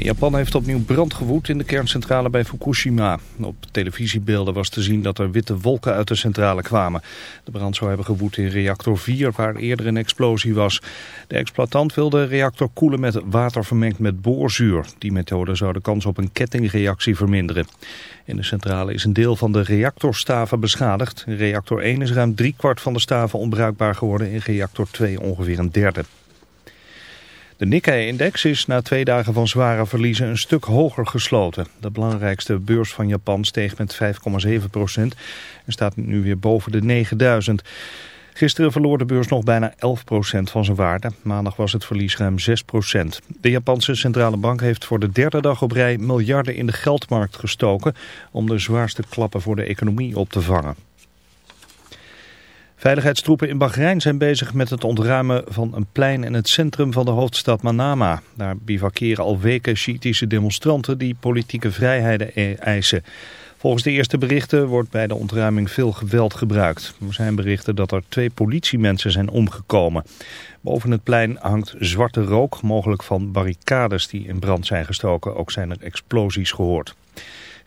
Japan heeft opnieuw brand gewoed in de kerncentrale bij Fukushima. Op televisiebeelden was te zien dat er witte wolken uit de centrale kwamen. De brand zou hebben gewoed in reactor 4, waar eerder een explosie was. De exploitant wilde de reactor koelen met water vermengd met boorzuur. Die methode zou de kans op een kettingreactie verminderen. In de centrale is een deel van de reactorstaven beschadigd. In reactor 1 is ruim driekwart van de staven onbruikbaar geworden. In reactor 2 ongeveer een derde. De Nikkei-index is na twee dagen van zware verliezen een stuk hoger gesloten. De belangrijkste beurs van Japan steeg met 5,7 procent en staat nu weer boven de 9000. Gisteren verloor de beurs nog bijna 11 procent van zijn waarde. Maandag was het verlies ruim 6 procent. De Japanse centrale bank heeft voor de derde dag op rij miljarden in de geldmarkt gestoken... om de zwaarste klappen voor de economie op te vangen. Veiligheidstroepen in Bahrein zijn bezig met het ontruimen van een plein in het centrum van de hoofdstad Manama. Daar bivakeren al weken Shiïtische demonstranten die politieke vrijheden e- eisen. Volgens de eerste berichten wordt bij de ontruiming veel geweld gebruikt. Er zijn berichten dat er twee politiemensen zijn omgekomen. Boven het plein hangt zwarte rook, mogelijk van barricades die in brand zijn gestoken. Ook zijn er explosies gehoord.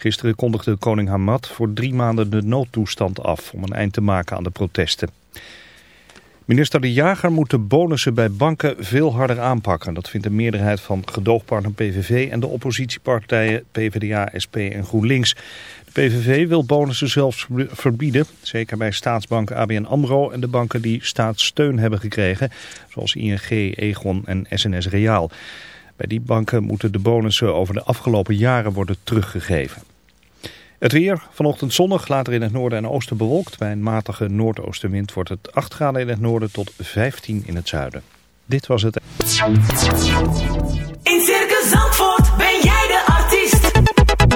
Gisteren kondigde koning Hamad voor drie maanden de noodtoestand af om een eind te maken aan de protesten. Minister De Jager moet de bonussen bij banken veel harder aanpakken. Dat vindt de meerderheid van gedoogpartner PVV en de oppositiepartijen PvdA, SP en GroenLinks. De PVV wil bonussen zelfs verbieden, zeker bij staatsbanken ABN AMRO en de banken die staatssteun hebben gekregen, zoals ING, Egon en SNS Reaal. Bij die banken moeten de bonussen over de afgelopen jaren worden teruggegeven. Het weer, vanochtend zonnig, later in het noorden en oosten bewolkt. Bij een matige noordoostenwind wordt het 8 graden in het noorden tot 15 in het zuiden. Dit was het. In Circus Zandvoort ben jij de artiest.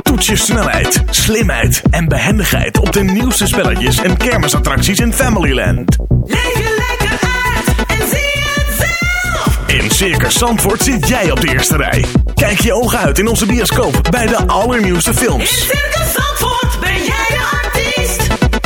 Toets je snelheid, slimheid en behendigheid op de nieuwste spelletjes en kermisattracties in Familyland. Leef je lekker uit en zie het zelf. In Circus Zandvoort zit jij op de eerste rij. Kijk je ogen uit in onze bioscoop bij de allernieuwste In films. Circus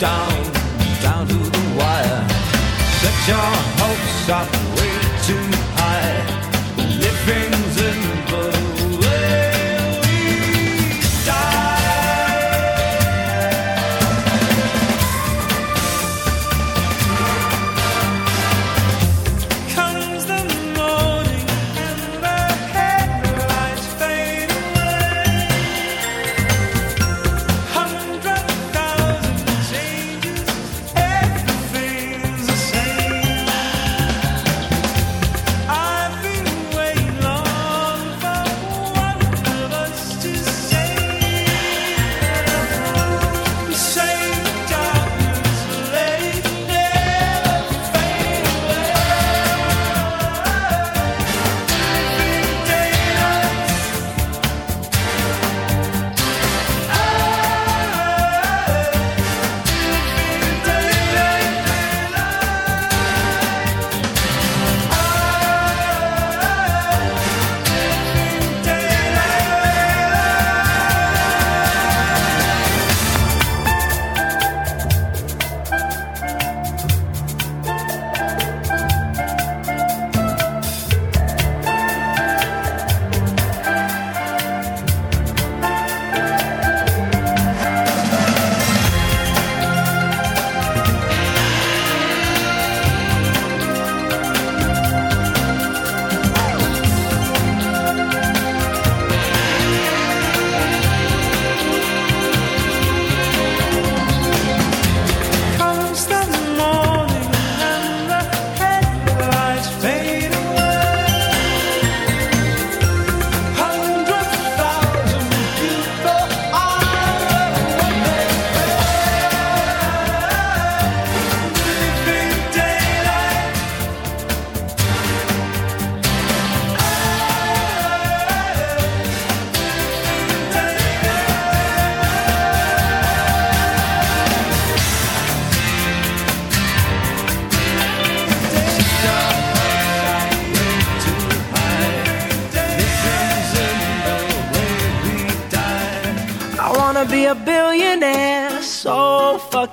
Down, down to the wire. Set your hopes up way too high. Living's in the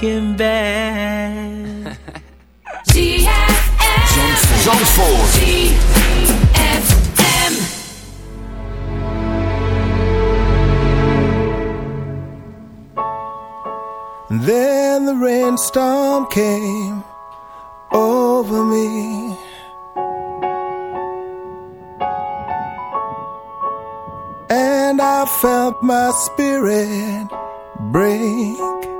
fucking bad. Zandvoort. And then the rainstorm came over me. And I felt my spirit break.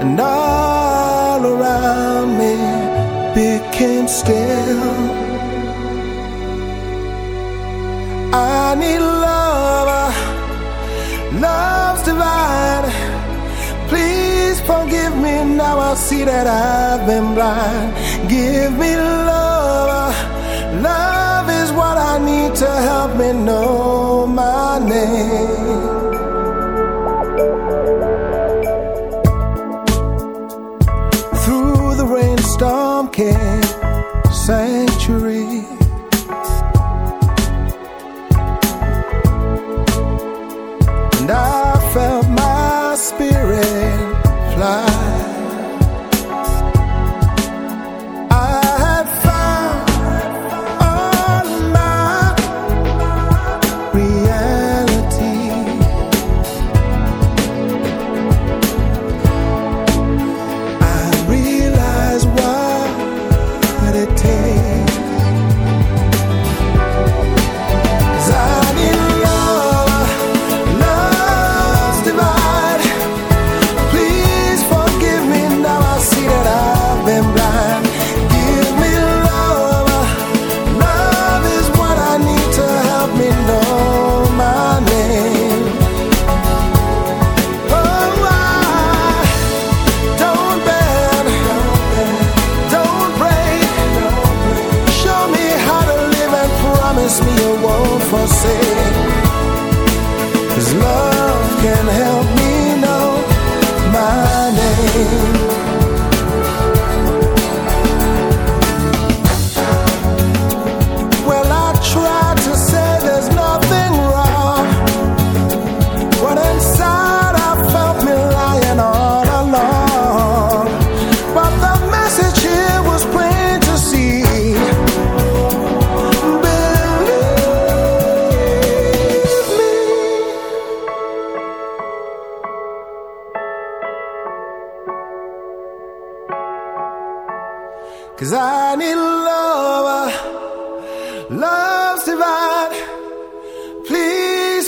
and all around me became still. I need love. Love's divine. Please forgive me now. I see that I've been blind. Give me love. Love is what I need to help me know my name. storm came, sang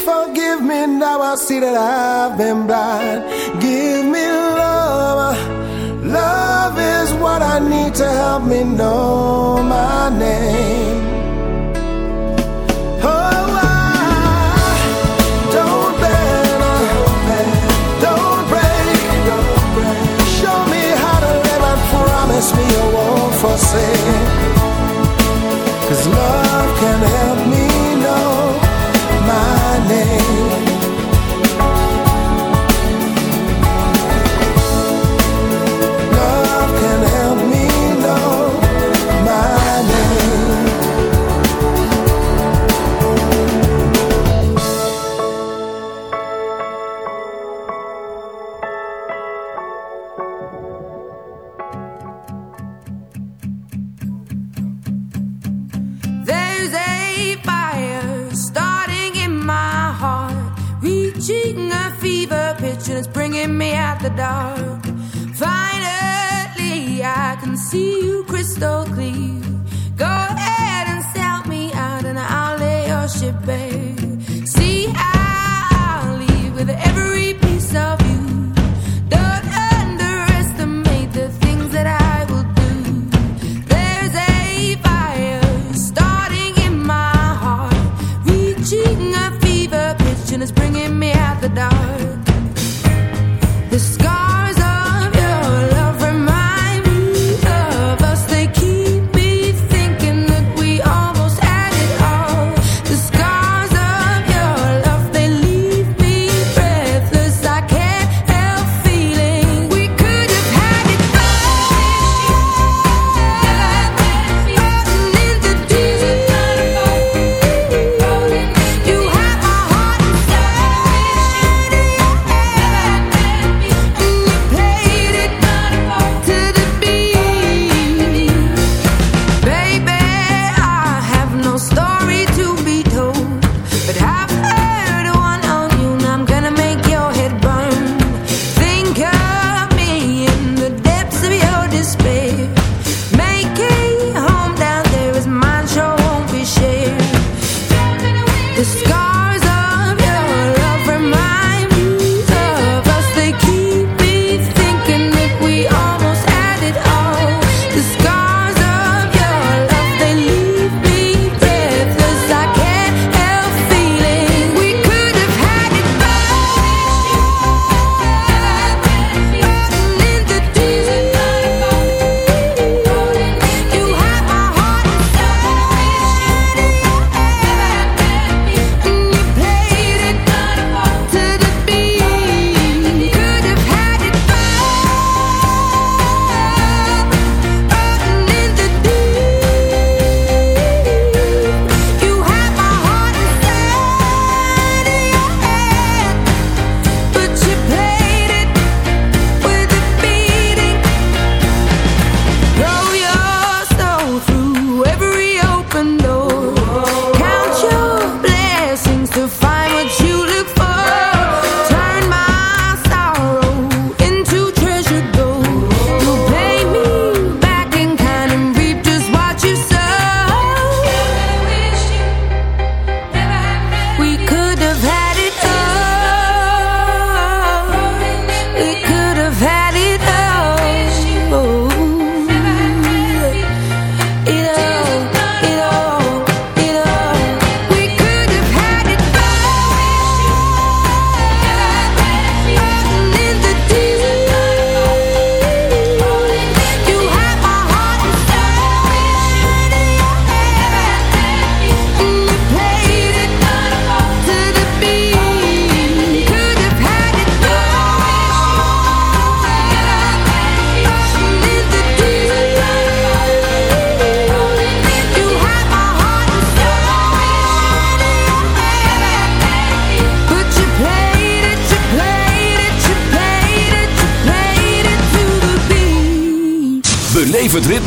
forgive me now. I see that I've been blind. Give me love. Love is what I need to help me know my name. Me, I won't forsake. Cause love can help.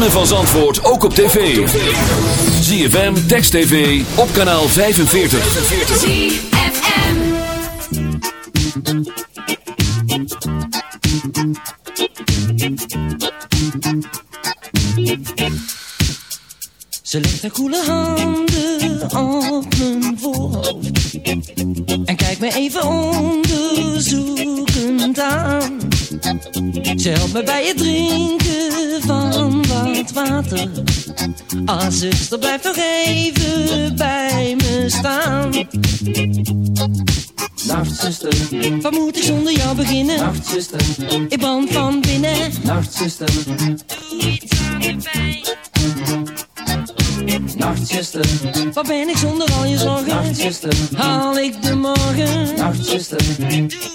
Ritme van Zandvoort ook op tv. ZFM, Text TV, op kanaal 45. ZFM. Ze legt haar koele handen op mijn voorhoofd En kijkt me even onderzoekend aan Ze helpt me bij het drinken water. Ah zuster blijf nog even bij me staan. Nacht zuster Wat moet ik zonder jou beginnen? Nacht zuster Ik brand van binnen. Nacht zuster Doe iets aan de pijn. Nachtzuster, waar ben ik zonder al je zorgen? Nachtzuster, haal ik de morgen? Nachtzuster, doe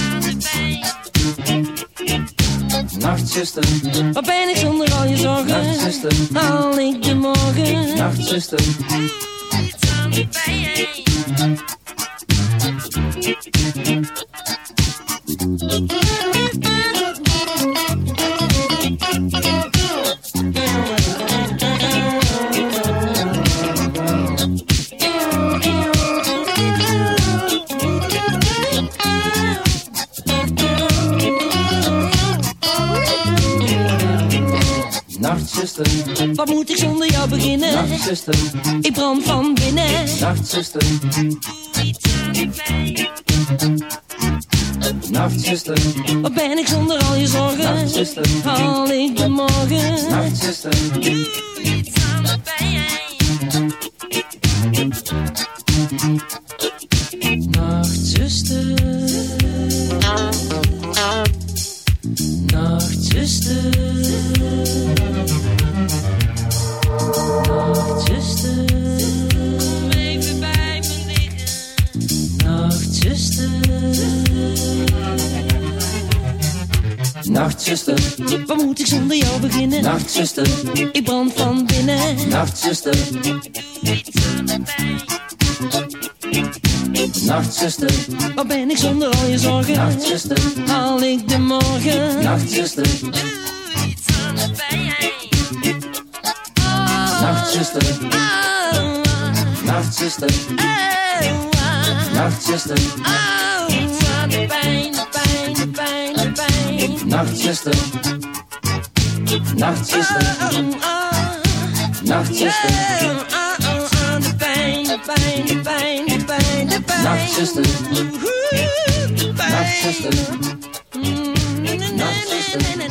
Nachtzuster, wat ben ik zonder al je zorgen? Nachtzuster, haal ik de morgen? Nachtzuster, doe iets aan de pijn. Nachtzuster, ik brand van binnen. Nachtzuster, doe iets aan de pijn. Nachtzuster, wat ben ik zonder al je zorgen? Nachtzuster, haal ik de morgen? Nachtzuster, doe iets aan de pijn. Zonder jou beginnen? Nachtzuster, ik brand van binnen. Nachtzuster. Nachtzuster, wat ben ik zonder al je zorgen? Nachtzuster, haal ik de morgen? Nachtzuster, doe iets aan de pijn. Nachtzuster, nachtzuster, nachtzuster, iets aan de pijn, de pijn, de pijn, de pijn. Nachtzuster, nachtzuster, nachtzuster, aan de pijn, de pijn, de pijn, de pijn, de pijn. Nachtzuster, nachtzuster, Starlight,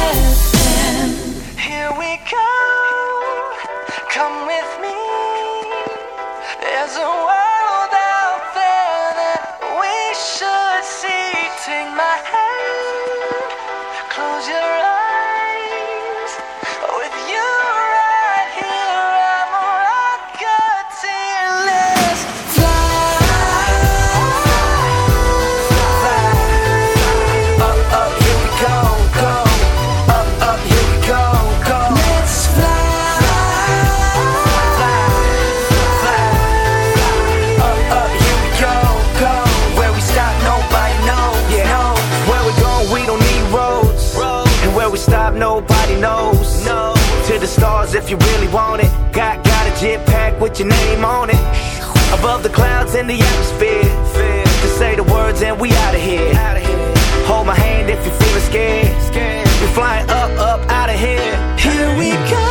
with your name on it. Above the clouds in the atmosphere. Just say the words and we out of here. Hold my hand if you're feeling scared. We're flying up, up, out of here. Here we go.